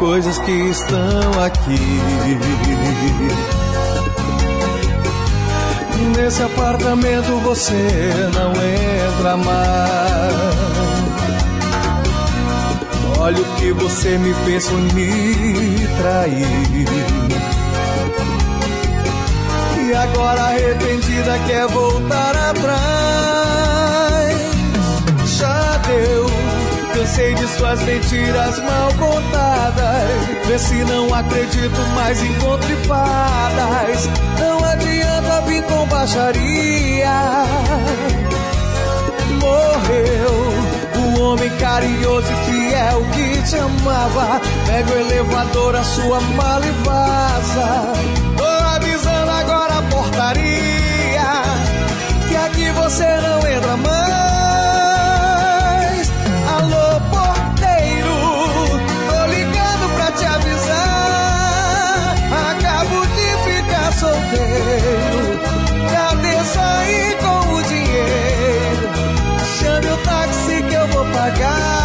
coisas que estão aqui. Nesse apartamento você não entra mais. Olha o que você me fez foi me trair. E agora arrependida quer voltar atrás. Cansei de suas mentiras mal contadas. Vê se não acredito mais em conto fadas. Não adianta vir com baixaria. Morreu o homem carinhoso e fiel que te amava. Pega o elevador, a sua mala e vaza. Tô avisando agora a portaria que aqui você não entra mais. Solteiro. Cadê sair com o dinheiro? Chame o táxi que eu vou pagar.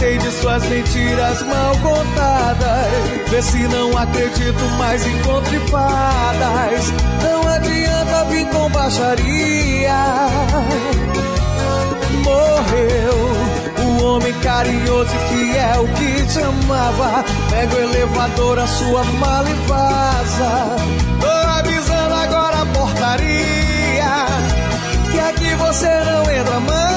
Cansei de suas mentiras mal contadas. Vê se não acredito mais em conto fadas. Não adianta vir com baixaria. Morreu o homem carinhoso e fiel que te amava. Pega o elevador, a sua mala e vaza. Tô avisando agora a portaria que aqui você não entra mais.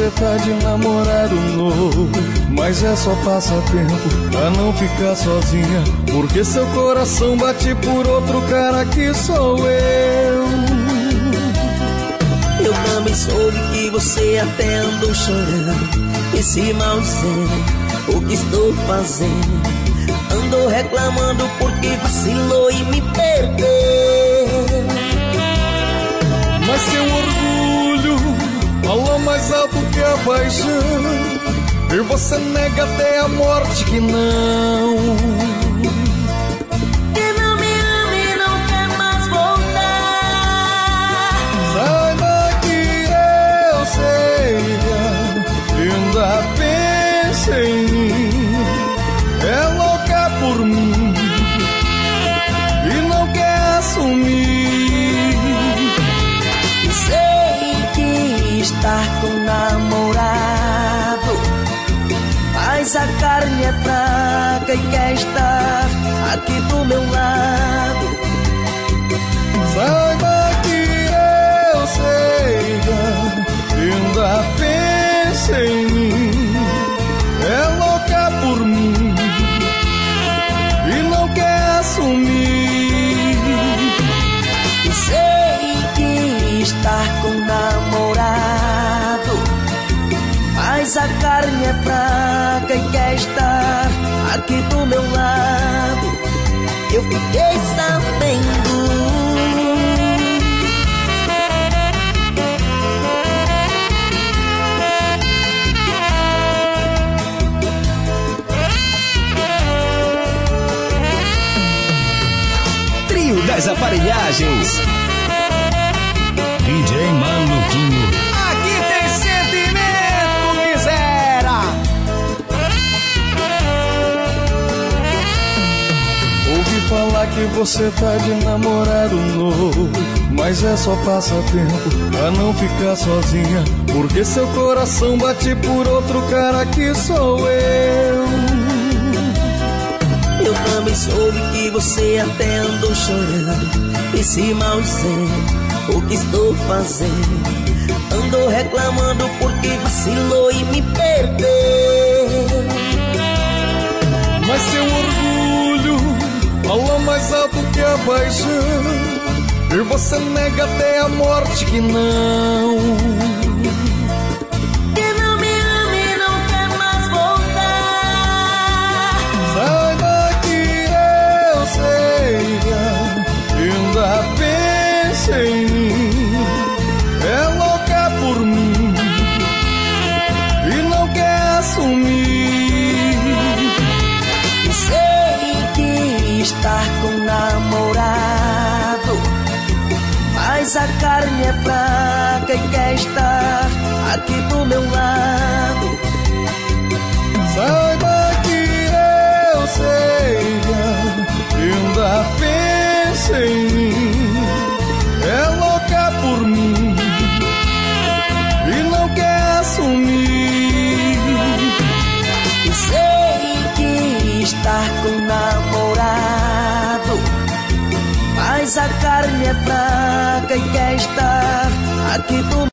Você tá de namorado novo, mas é só passatempo pra não ficar sozinha, porque seu coração bate por outro cara que sou eu. Eu também soube que você até andou chorando. Esse mal sei o que estou fazendo? Andou reclamando porque vacilou e me perdeu. Mas seu orgulho mais alto que a paixão. E você nega até a morte que não. E quer estar aqui do meu lado Saiba que eu sei, ainda pensa em mim. É louca por mim e não quer assumir. Sei que estar com namorado Mas a carne é fraca Eu fiquei sabendo. Trio das Aparelhagens. Que você tá de namorado novo. Mas é só passatempo pra não ficar sozinha. Porque seu coração bate por outro cara que sou eu. Eu também soube que você até andou chorando Esse mal dizendo o que estou fazendo Andou reclamando porque vacilou mais alto que a paixão. E você nega até a morte que não. Carne é fraca e quer estar aqui do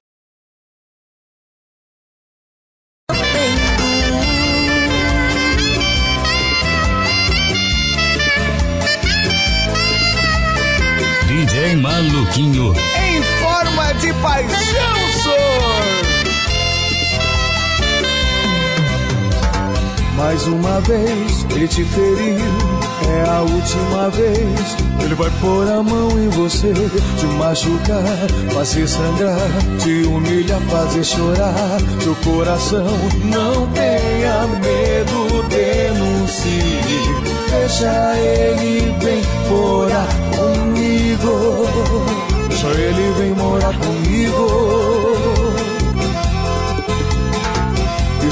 Uma vez ele te feriu. É a última vez. Ele vai pôr a mão em você, te machucar, fazer sangrar, te humilhar, fazer chorar. Seu coração não tenha medo, denuncie. Deixa ele bem morar comigo. Deixa ele vem morar comigo.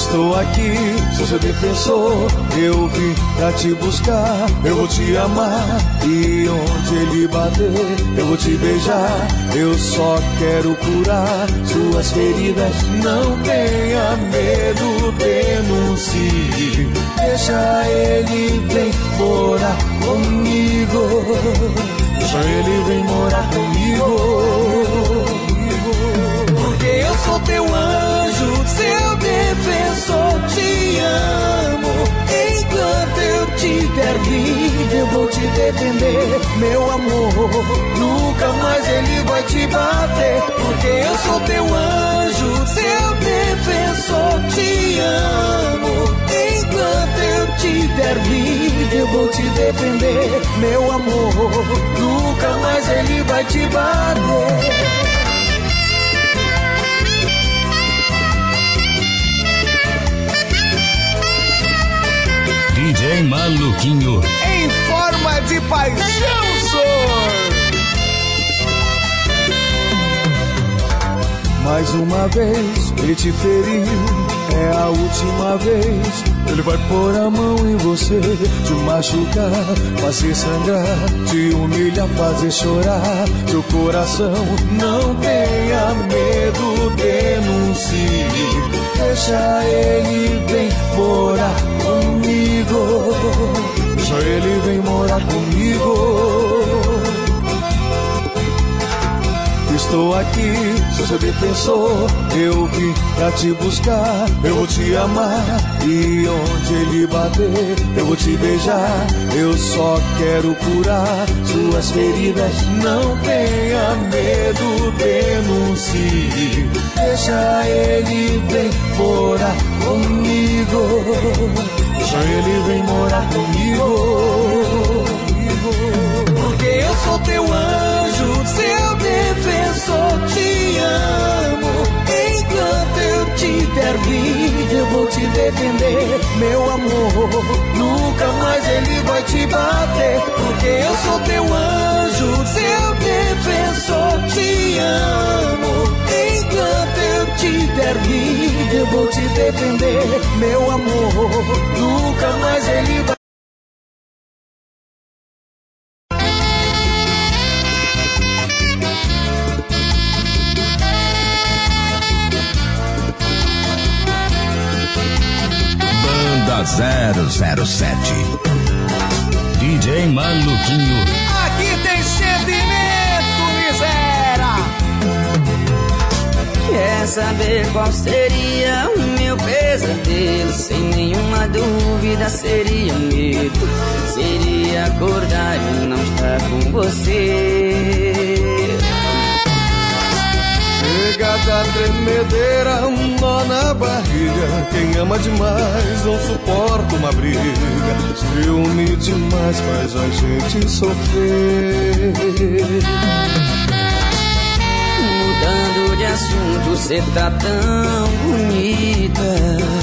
Estou aqui, sou seu defensor. Eu vim pra te buscar. Eu vou te amar. E onde ele bater, eu vou te beijar. Eu só quero curar suas feridas. Não tenha medo, denuncie. Deixa ele vem morar comigo. Deixa ele vem morar comigo. Porque eu sou teu anjo, seu defensor, te amo. Enquanto eu tiver vida, eu vou te defender, meu amor. Nunca mais ele vai te bater, porque eu sou teu anjo, seu defensor, te amo. Enquanto eu tiver vida, eu vou te defender, meu amor. Nunca mais ele vai te bater. DJ Maluquinho. em forma de paixão, sou. Mais uma vez ele te feriu, é a última vez. Ele vai pôr a mão em você, te machucar, fazer sangrar, te humilhar, fazer chorar. Seu coração não tenha medo, denuncie. Deixa ele vem morar Deixa ele vem morar comigo. Estou aqui, sou seu defensor. Eu vim pra te buscar, eu vou te amar. E onde ele bater, eu vou te beijar. Eu só quero curar suas feridas. Não tenha medo, denuncie. Deixa ele vem morar comigo. Já ele vem morar comigo. Porque eu sou teu anjo, seu defensor, te amo enquanto eu tiver vida, eu vou te defender, meu amor. Nunca mais ele vai te bater, porque eu sou teu anjo, seu defensor. Te amo. Enquanto eu tiver vida, eu vou te defender, meu amor. Nunca mais ele vai Banda 007. DJ Maluquinho. Saber qual seria o meu pesadelo? Sem nenhuma dúvida seria medo. Seria acordar e não estar com você. Chega da tremedeira, um nó na barriga. Quem ama demais não suporta uma briga. Ciúme demais faz a gente sofrer. De assunto, cê tá tão bonita.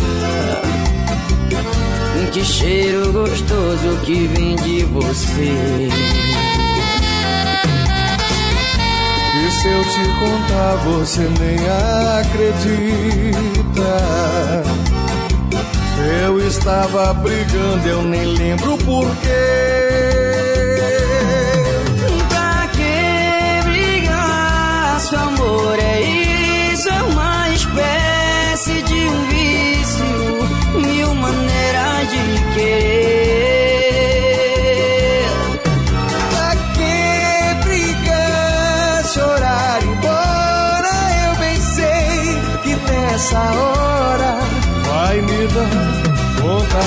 Que cheiro gostoso que vem de você. E se eu te contar, você nem acredita. Se eu estava brigando, eu nem lembro porquê.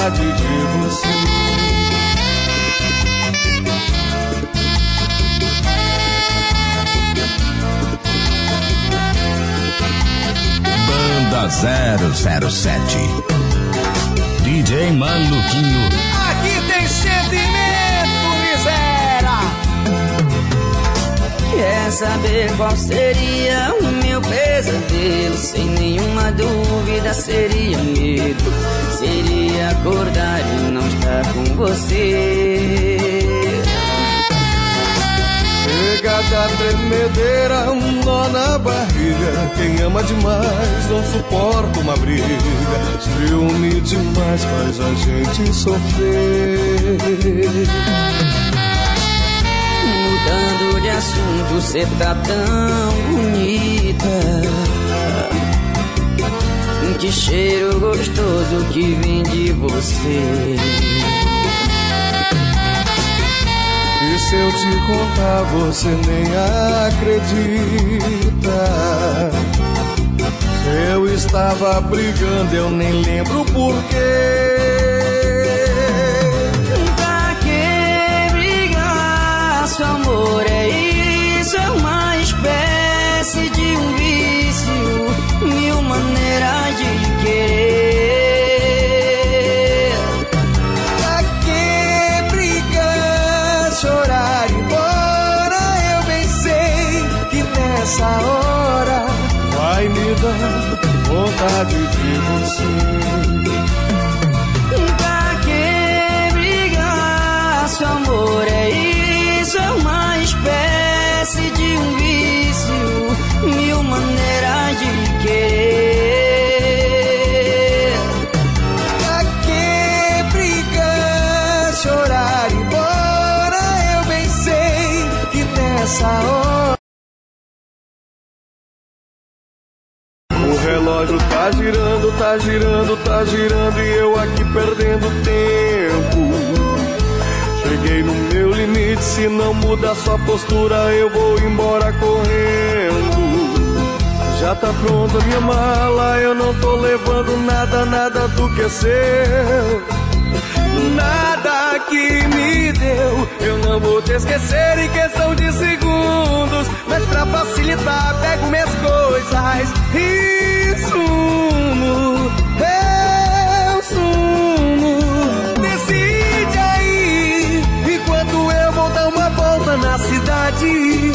Vontade de você. Banda 007. DJ Maluquinho. Aqui tem sentimento, miséria. Quer saber qual seria o meu pesadelo? Sem nenhuma dúvida seria medo. Seria acordar e não estar com você. Chega da tremedeira, um nó na barriga. Quem ama demais não suporta uma briga. Ciúme demais faz a gente sofrer. Mudando de assunto, cê tá tão bonita. Que cheiro gostoso que vem de você. E se eu te contar, você nem acredita. Eu estava brigando, eu nem lembro porquê. Nessa hora vai me dar vontade de você. Tá girando, tá girando e eu aqui perdendo tempo. Cheguei no meu limite, se não muda sua postura, eu vou embora correndo. Já tá pronta minha mala, eu não tô levando nada, nada do que é seu nada que me deu. Eu não vou te esquecer em questão de segundos. Mas pra facilitar, pego minhas coisas e sumo. Eu sumo. Decide aí, enquanto eu vou dar uma volta na cidade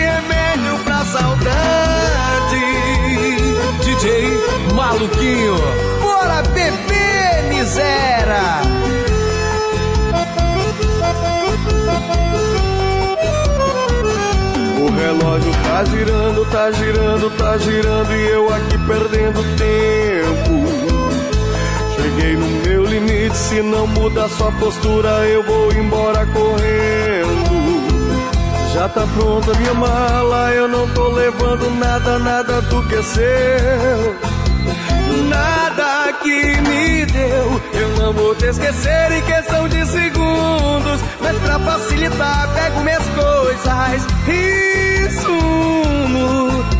remédio pra saudade. DJ Maluquinho. Bora beber, miséria! O relógio tá girando, tá girando, tá girando e eu aqui perdendo tempo. Cheguei no meu limite, se não muda sua postura, eu vou embora correndo. Já tá pronta minha mala, eu não tô levando nada, nada do que é seu. Nada que me deu, eu não vou te esquecer em questão de segundos. Mas pra facilitar, pego minhas coisas e sumo.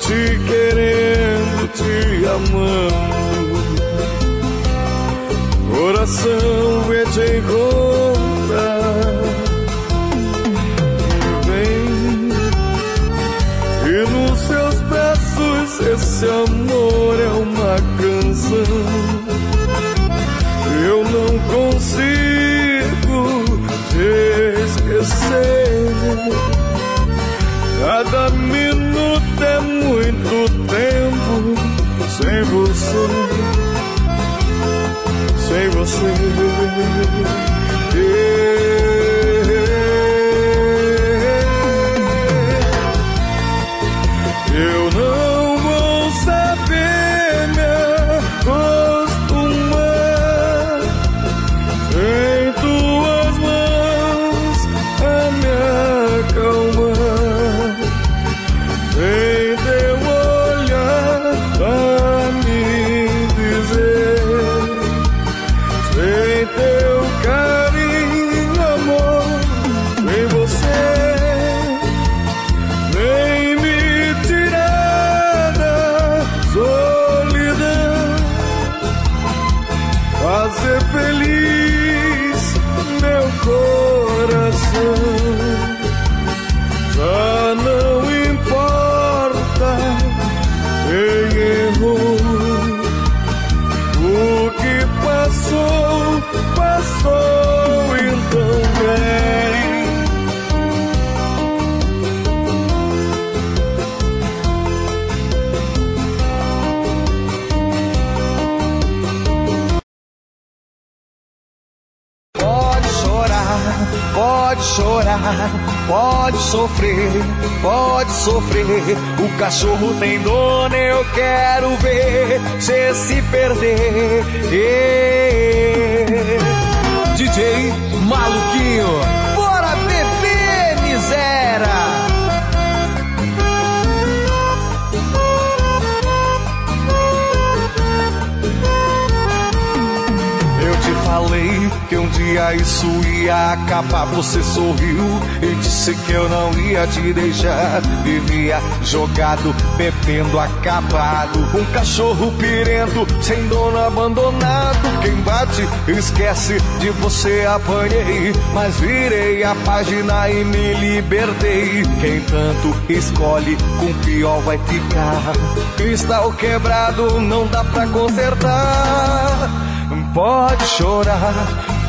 Te querendo, te amando. Coração vê te encontrar. Vem e nos seus braços esse amor é sou então bem. Pode chorar, pode chorar pode sofrer, pode sofrer. O cachorro tem dono, eu quero ver você se perder. Ei. DJ Maluquinho. Dia isso ia acabar. Você sorriu e disse que eu não ia te deixar. Vivia jogado, bebendo acabado. Um cachorro pirento, sem dono abandonado. Quem bate, esquece de você apanhei. Mas virei a página e me libertei. Quem tanto escolhe, com pior vai ficar. Cristal quebrado, não dá pra consertar. Pode chorar,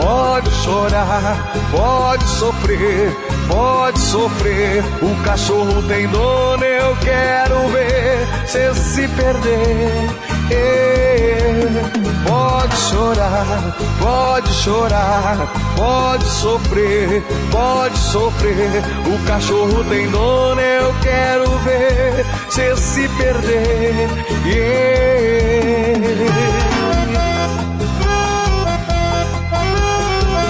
pode chorar, pode sofrer, pode sofrer. O cachorro tem dono, eu quero ver cê se perder. Pode chorar, pode chorar, pode sofrer, pode sofrer. O cachorro tem dono, eu quero ver cê se perder.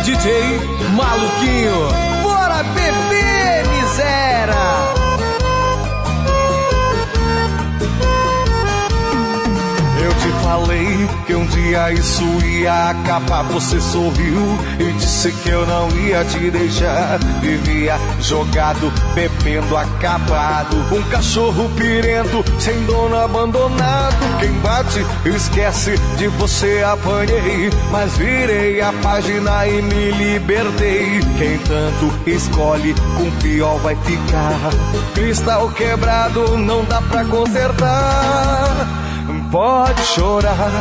DJ Maluquinho. Bora beber, miséria! Falei que um dia isso ia acabar. Você sorriu e disse que eu não ia te deixar. Vivia jogado, bebendo acabado. Um cachorro pirento, sem dono abandonado. Quem bate, esquece de você apanhei. Mas virei a página e me libertei. Quem tanto escolhe, com pior vai ficar. Cristal quebrado, não dá pra consertar. Pode chorar,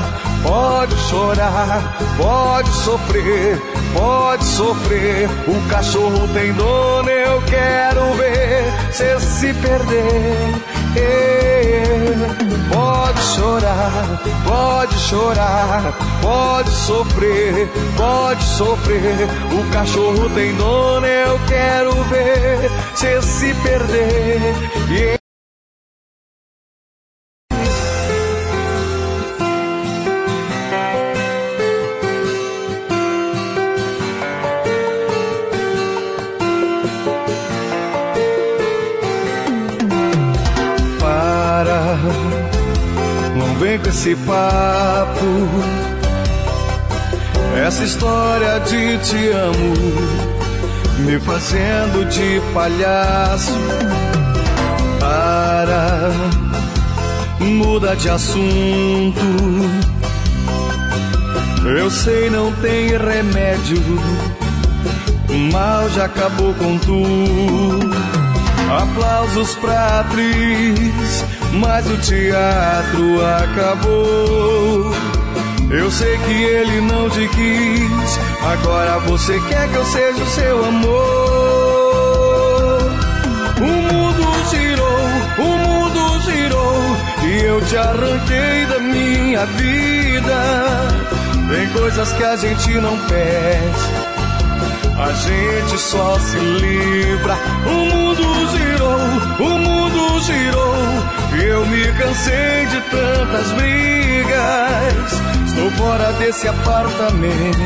pode chorar, pode sofrer, pode sofrer. O cachorro tem dono, eu quero ver cê se perder. Pode chorar, pode chorar, pode sofrer, pode sofrer. O cachorro tem dono, eu quero ver cê se perder. Esse papo, essa história de te amo, me fazendo de palhaço. Para, muda de assunto. Eu sei, não tem remédio, o mal já acabou com tudo. Aplausos pra atriz mas o teatro acabou. Eu sei que ele não te quis, agora você quer que eu seja o seu amor. O mundo girou, o mundo girou, e eu te arranquei da minha vida. Tem coisas que a gente não perde a gente só se livra. O mundo girou, o mundo girou. Eu me cansei de tantas brigas. Estou fora desse apartamento.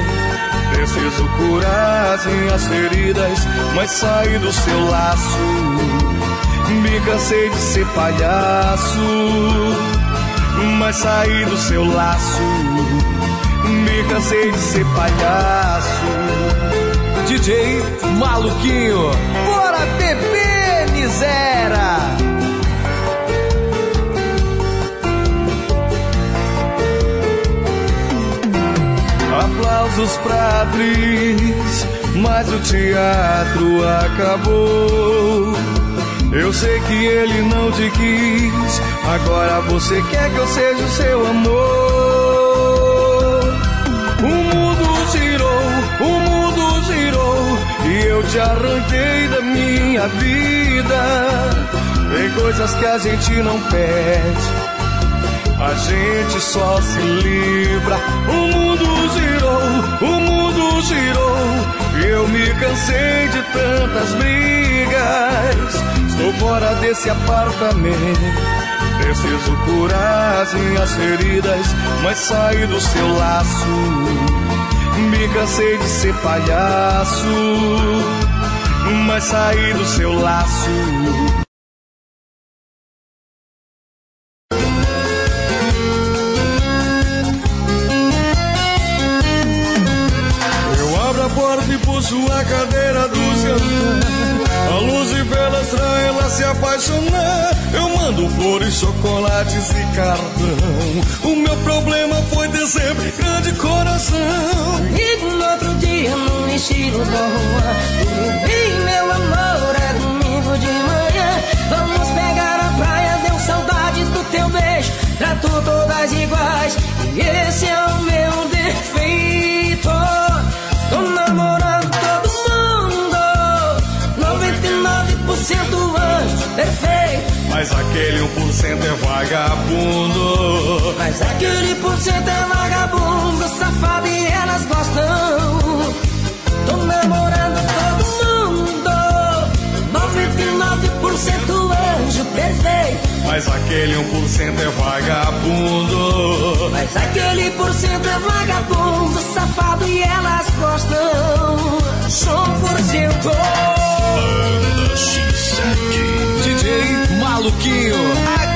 Preciso curar as minhas feridas, mas saí do seu laço. Me cansei de ser palhaço, mas saí do seu laço. Me cansei de ser palhaço. DJ Maluquinho. Atriz, mas o teatro acabou. Eu sei que ele não te quis, agora você quer que eu seja o seu amor. e eu te arranquei da minha vida. Tem coisas que a gente não perde, a gente só se livra. O mundo girou, o mundo girou, eu me cansei de tantas brigas. Estou fora desse apartamento. Preciso curar as minhas feridas, mas sair do seu laço. Me cansei de ser palhaço, mas sair do seu laço. Todas iguais. E esse é o meu defeito. Tô namorando todo mundo. 99% anjo, perfeito. Mas aquele 1% é vagabundo. Mas aquele por cento é vagabundo, safado e elas gostam. Perfeito. Mas aquele 1% é vagabundo. Mas aquele por cento é vagabundo, safado e elas gostam. Só por cento. DJ Maluquinho. Aqui.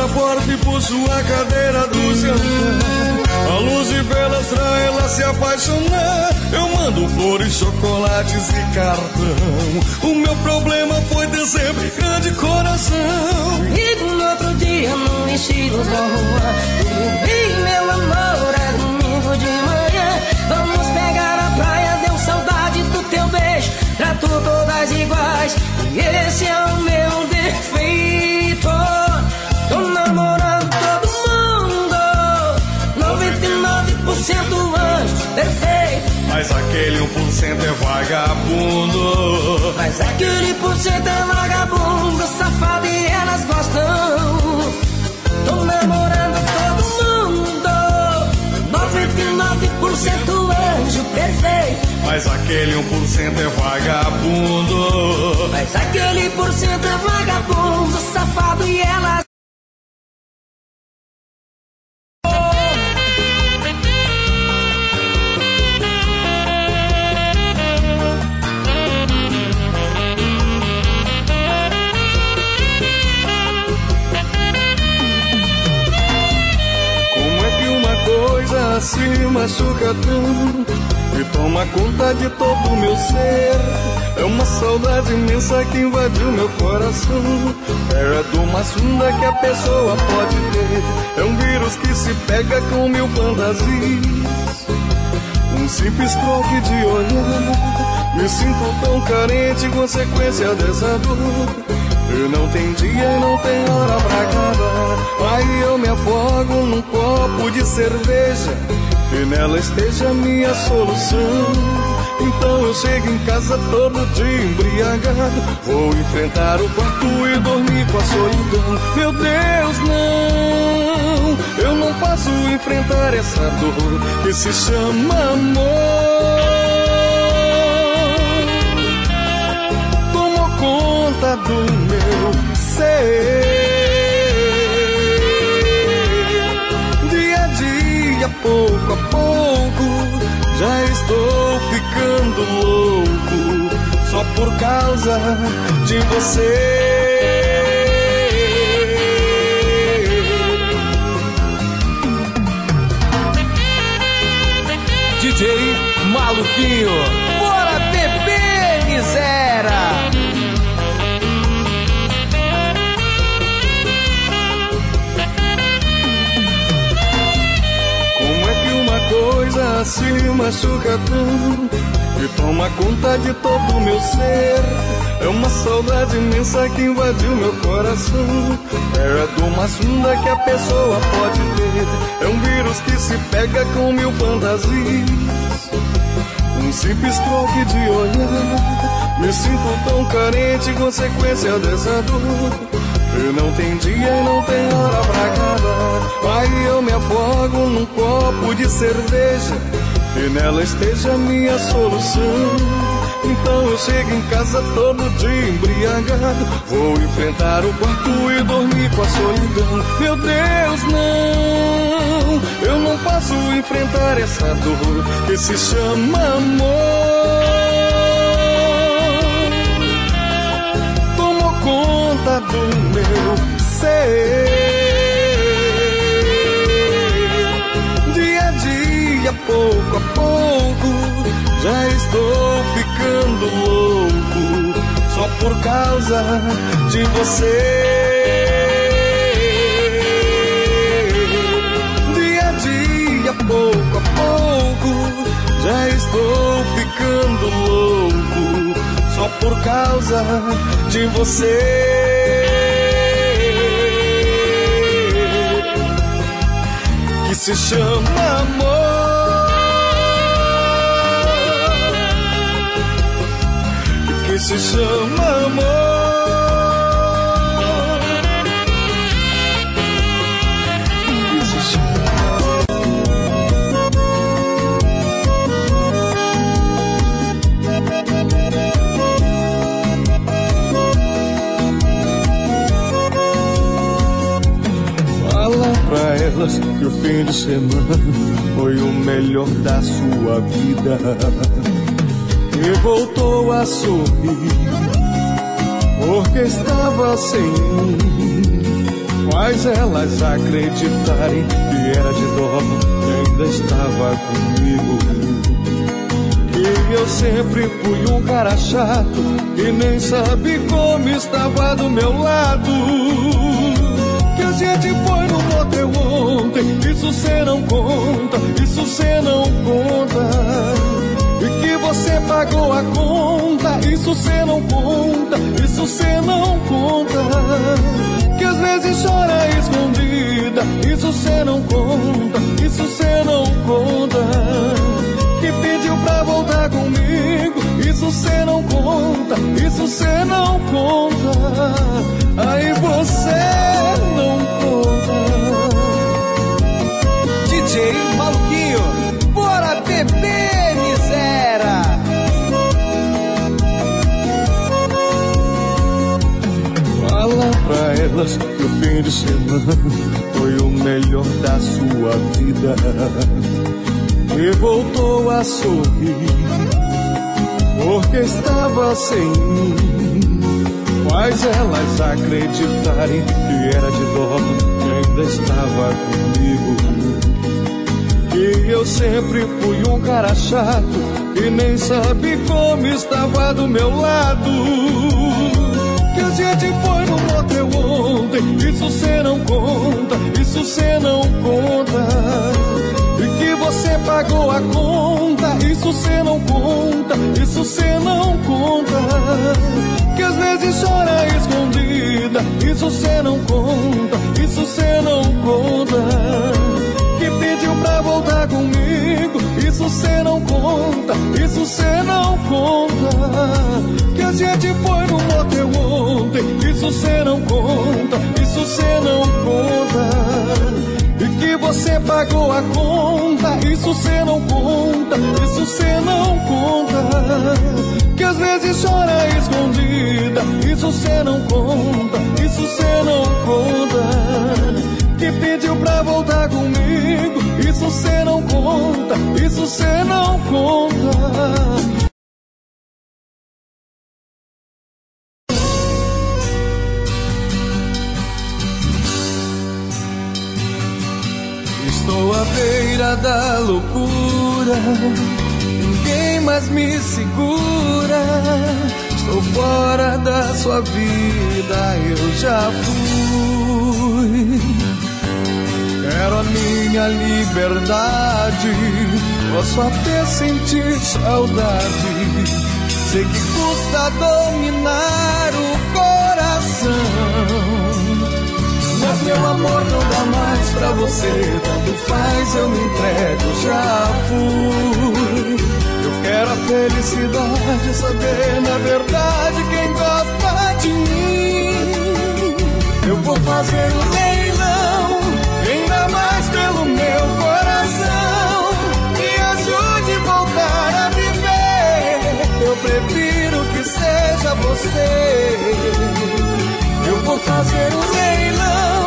Eu abro a porta e puxo a cadeira do seu A luz e velas pra ela se apaixonar. Eu mando flores, chocolates e cartão. O meu problema foi ter sempre grande coração. Ligo no outro dia no estilo boa. E meu amor é domingo de manhã. Vamos pegar a praia, deu saudade do teu beijo. Trato todas iguais. E esse é o meu defeito. Tô namorando todo mundo. 99% anjo, perfeito. Mas aquele 1% é vagabundo. Mas aquele por cento é vagabundo, safado e elas gostam. Tô namorando todo mundo. 99% anjo perfeito. Mas aquele 1% é vagabundo. Mas aquele por cento é vagabundo, sinto tão carente, consequência dessa dor. E não tem dia e não tem hora pra acabar. Aí eu me afogo num copo de cerveja. E nela esteja a minha solução. Então eu chego em casa todo dia embriagado. Vou enfrentar o quarto e dormir com a solidão. Meu Deus, não! Eu não posso enfrentar essa dor que se chama amor. Ser. Dia a dia, pouco a pouco, já estou ficando louco só por causa de você. DJ Maluquinho. Bora beber, miséria. Se machuca tanto e toma conta de todo o meu ser? É uma saudade imensa que invadiu meu coração. É a dor mais funda que a pessoa pode ter. É um vírus que se pega com mil fantasias. Um simples troque de olhar. Me sinto tão carente, consequência dessa dor. E não tem dia e não tem hora pra acabar. Aí eu me afogo num copo de cerveja. E nela esteja a minha solução. Então eu chego em casa todo dia embriagado. Vou enfrentar o quarto e dormir com a solidão. Meu Deus, não, eu não posso enfrentar essa dor que se chama amor. Tomou conta do meu ser. Pouco a pouco, já estou ficando louco, só por causa de você. Dia a dia, pouco a pouco, já estou ficando louco, só por causa de você. que se chama amor. Se chama amor. chama Fala pra elas que o fim de semana foi o melhor da sua vida e voltou a sorrir, porque estava sem mim. Faz elas acreditarem que era de dó que ainda estava comigo. E eu sempre fui um cara chato e nem sabe como estava do meu lado. Que a gente foi no motel ontem, isso cê não conta, isso cê não conta você pagou a conta, isso cê não conta, isso cê não conta. Que às vezes chora escondida, isso cê não conta, isso cê não conta. Que pediu pra voltar comigo, isso cê não conta, isso cê não conta. Aí você que o fim de semana foi o melhor da sua vida. E voltou a sorrir, porque estava sem mim. Faz elas acreditarem que era de dó, que ainda estava comigo. E eu sempre fui um cara chato, e nem sabe como estava do meu lado. Que a gente foi no motel ontem, isso cê não conta, isso cê não conta. E que você pagou a conta, isso cê não conta, isso cê não conta. Que às vezes chora escondida, isso cê não conta, isso cê não conta. Pediu pra voltar comigo, isso cê não conta, isso cê não conta. Que a gente foi no motel ontem, isso cê não conta, isso cê não conta. E que você pagou a conta, isso cê não conta, isso cê não conta. Que às vezes chora escondida, isso cê não conta, isso cê não conta que pediu pra voltar comigo. Isso cê não conta, isso cê não conta. Estou à beira da loucura, ninguém mais me segura. Estou fora da sua vida, eu já fui. Quero a minha liberdade, posso até sentir saudade. Sei que custa dominar o coração. Mas meu amor não dá mais pra você, tanto faz, eu me entrego, já fui. Eu quero a felicidade, saber na verdade quem gosta de mim. Eu vou fazer o meu interessa a você, eu vou fazer um leilão.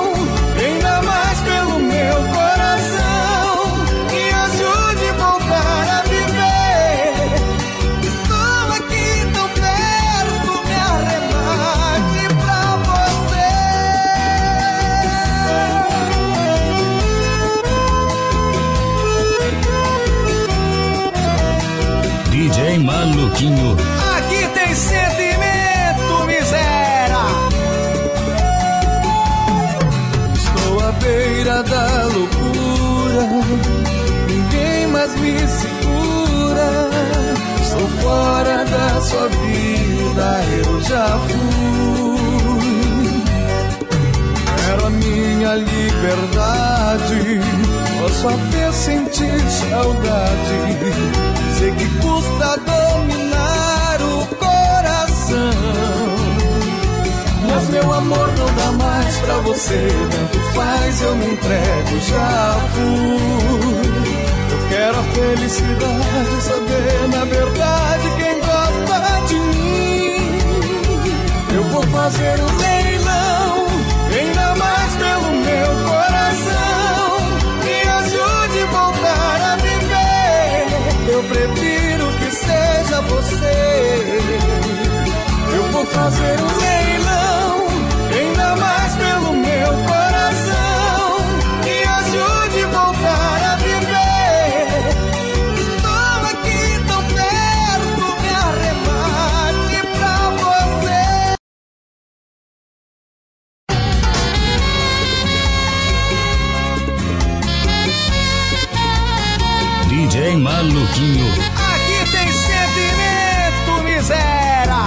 Aqui tem sentimento, miséria.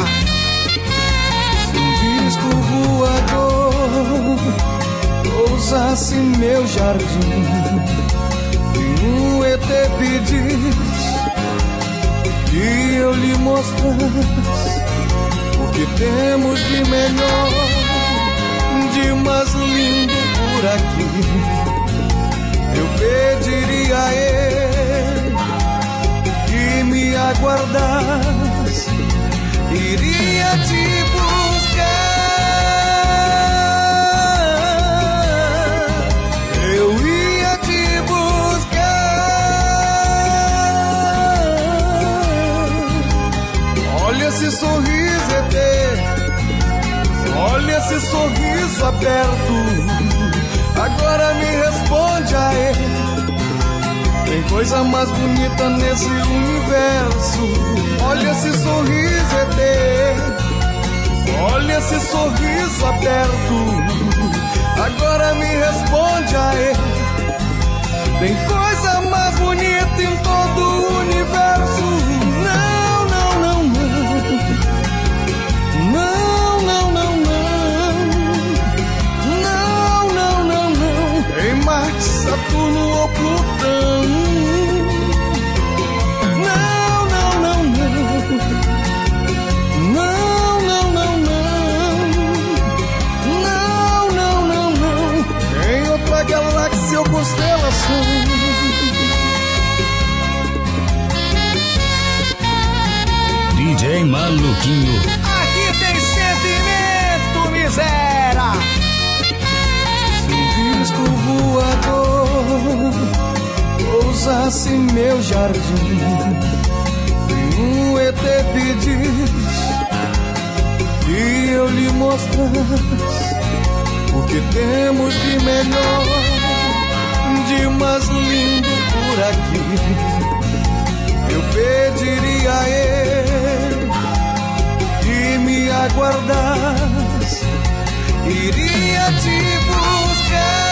Se um disco voador ousasse meu jardim Saturno ou Plutão. Não, não, não, não. Não, não, não, não. Não, não, não, não. Em outra galáxia ou constelação. DJ Maluquinho roçasse meu jardim. Um ET pedis que eu lhe mostrasse o que temos de melhor, de mais lindo por aqui. Eu pediria a ele que me aguardasse, iria te buscar.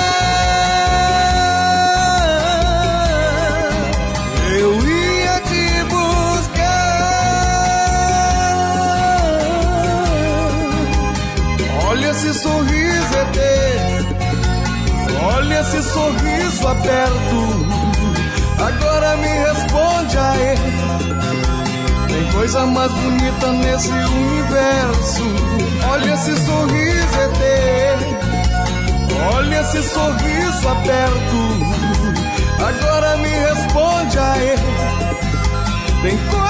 perder. Olha esse sorriso aberto, agora me responde a ele. Tem coisa mais bonita nesse universo. Olha esse sorriso é dele. Olha esse sorriso aberto, agora me responde a ele. Tem coisa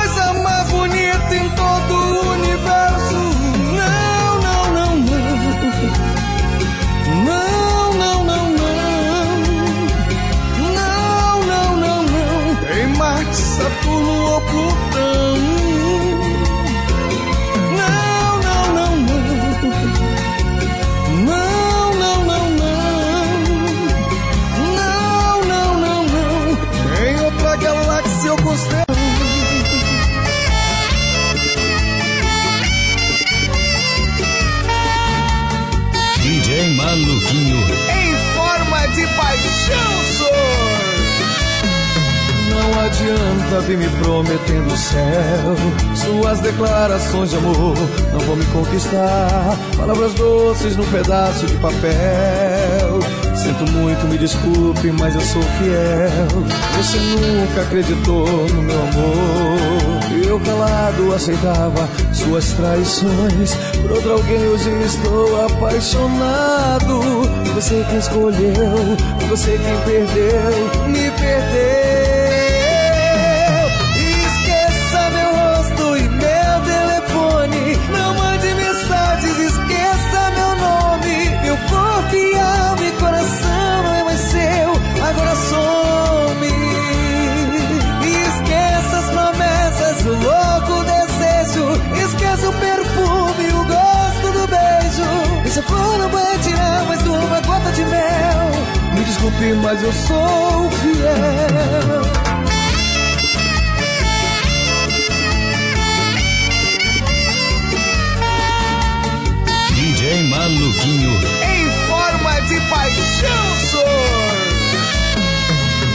adianta vir me prometendo o céu. Suas declarações de amor não vão me conquistar. Palavras doces num pedaço de papel. Sinto muito, me desculpe, mas eu sou fiel. Você nunca acreditou no meu amor. Eu calado aceitava suas traições. Por outro alguém hoje estou apaixonado. Você quem escolheu, você quem perdeu, me perdeu. Desculpe, mas eu sou fiel. DJ Maluquinho. Em forma de paixão, sou.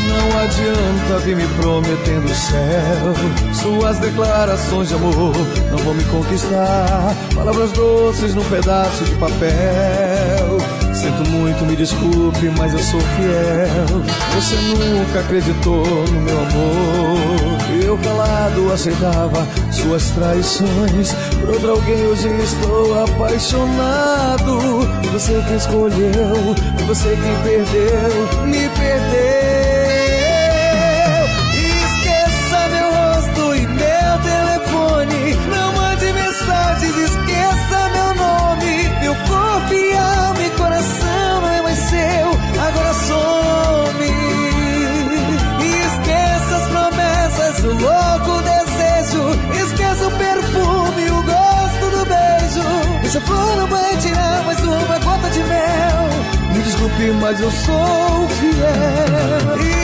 Não adianta vir me prometendo o céu. Suas declarações de amor não vão me conquistar. Palavras doces num pedaço de papel. Sinto muito, me desculpe, mas eu sou fiel. Você nunca acreditou no meu amor. Eu calado aceitava suas traições. Por outro alguém hoje estou apaixonado. Você quem escolheu, você quem perdeu, me perdeu. Mas eu sou fiel.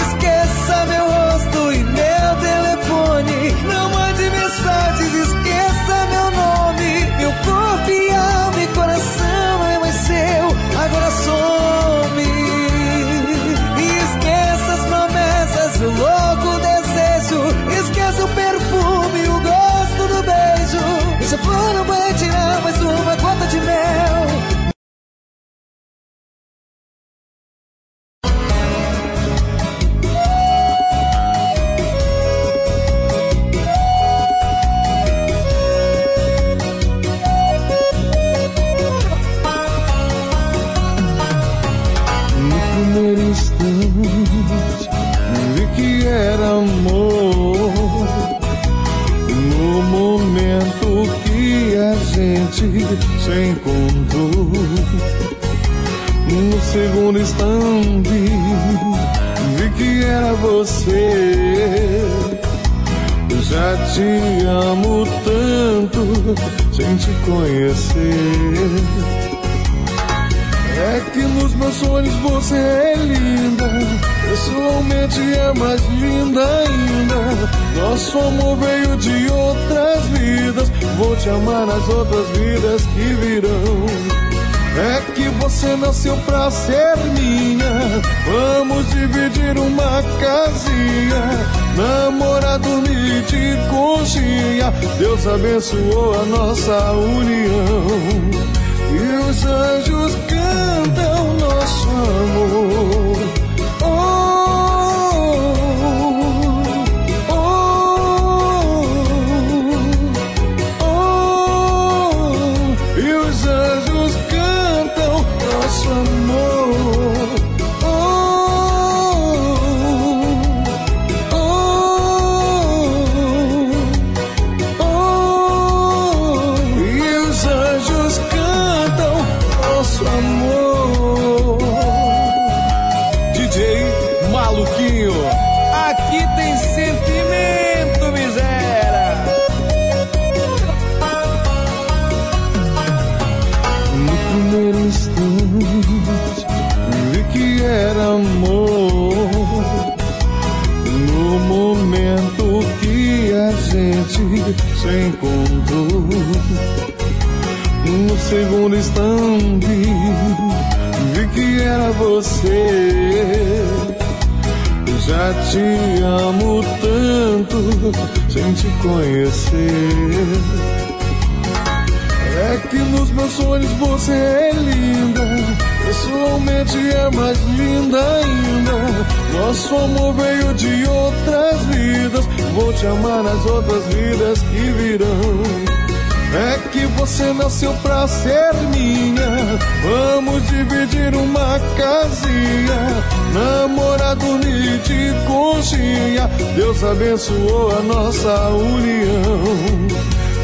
A nossa união.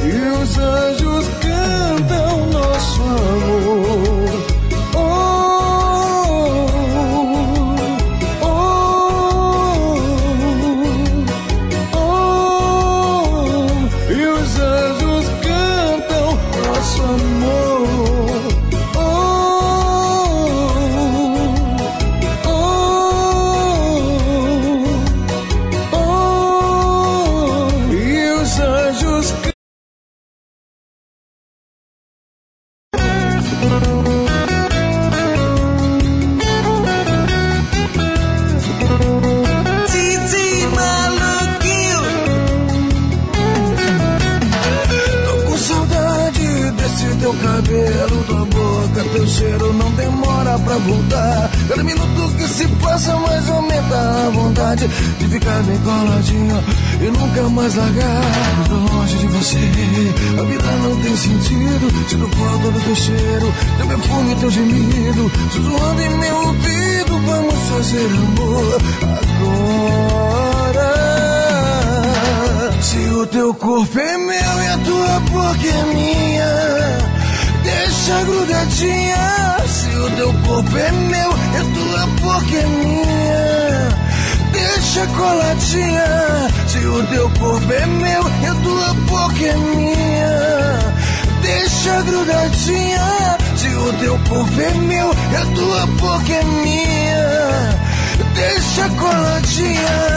E os anjos cantam nosso amor. Mais largar longe de você. A vida não tem sentido, dou falta do teu cheiro, teu perfume, teu gemido, sussurrando em meu ouvido. Vamos fazer amor agora. Se o teu corpo é meu e a tua boca é minha. Deixa grudadinha, se o teu corpo é meu e a tua boca é minha deixa coladinha. Se o teu corpo é meu e a tua boca é minha, deixa grudadinha. Se o teu corpo é meu e a tua boca é minha, deixa coladinha.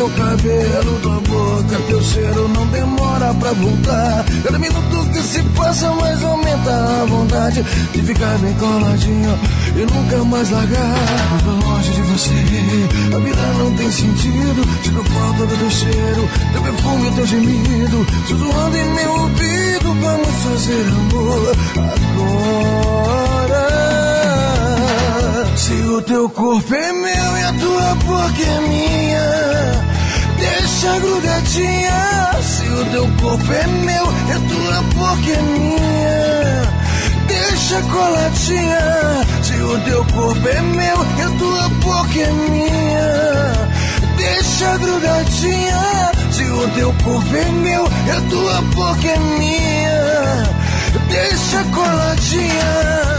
Teu cabelo, tua boca, teu cheiro não demora pra voltar. Cada minuto que se passa mais aumenta a vontade de ficar bem coladinho e nunca mais largar. Longe de você, a vida não tem sentido. Dou falta do teu cheiro, teu perfume, teu gemido. Sussurrando em meu ouvido, vamos fazer amor agora. Se o teu corpo é meu e a tua boca é minha, deixa grudadinha. Se o teu corpo é meu a tua boca é minha, deixa coladinha. Se o teu corpo é meu a tua boca é minha, deixa grudadinha. Se o teu corpo é meu a tua boca é minha, deixa coladinha.